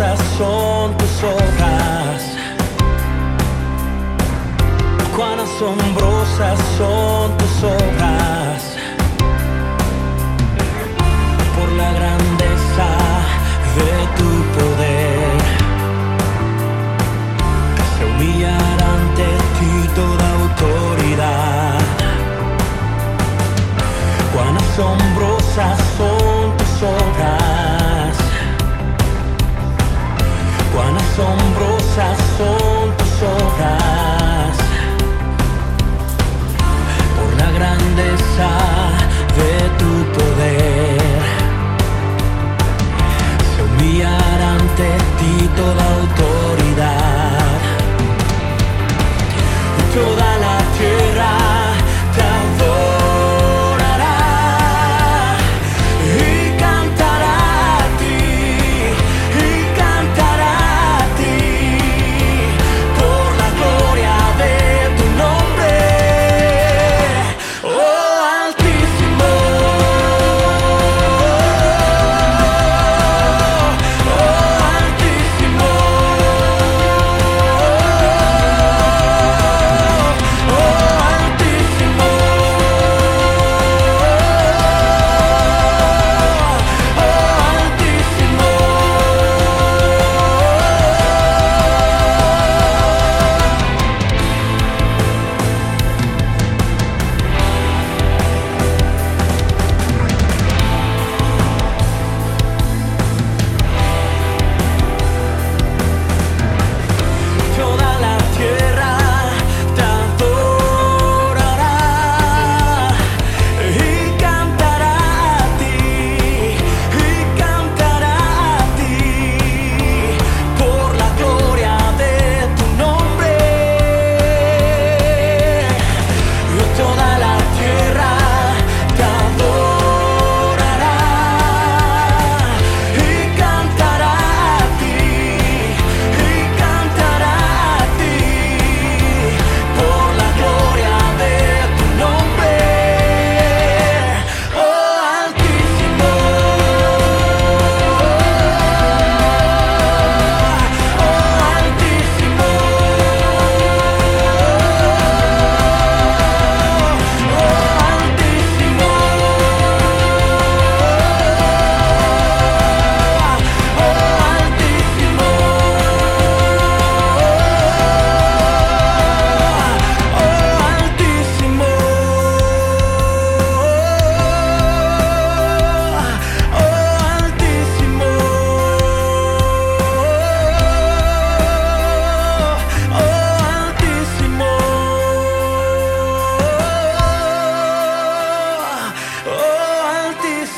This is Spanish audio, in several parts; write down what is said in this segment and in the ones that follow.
hermosas son tus hojas, cuán asombrosas son tus hojas, por la grandeza de tu poder, se humillará ante ti toda autoridad, cuán asombrosas son tus hojas asombrosas son tus obras, por la grandeza de tu poder. Se humillará ante ti toda autoridad.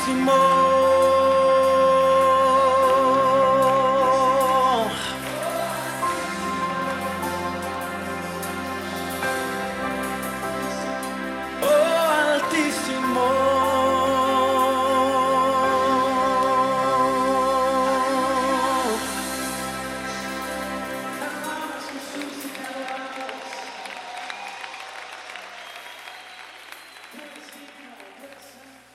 Simão.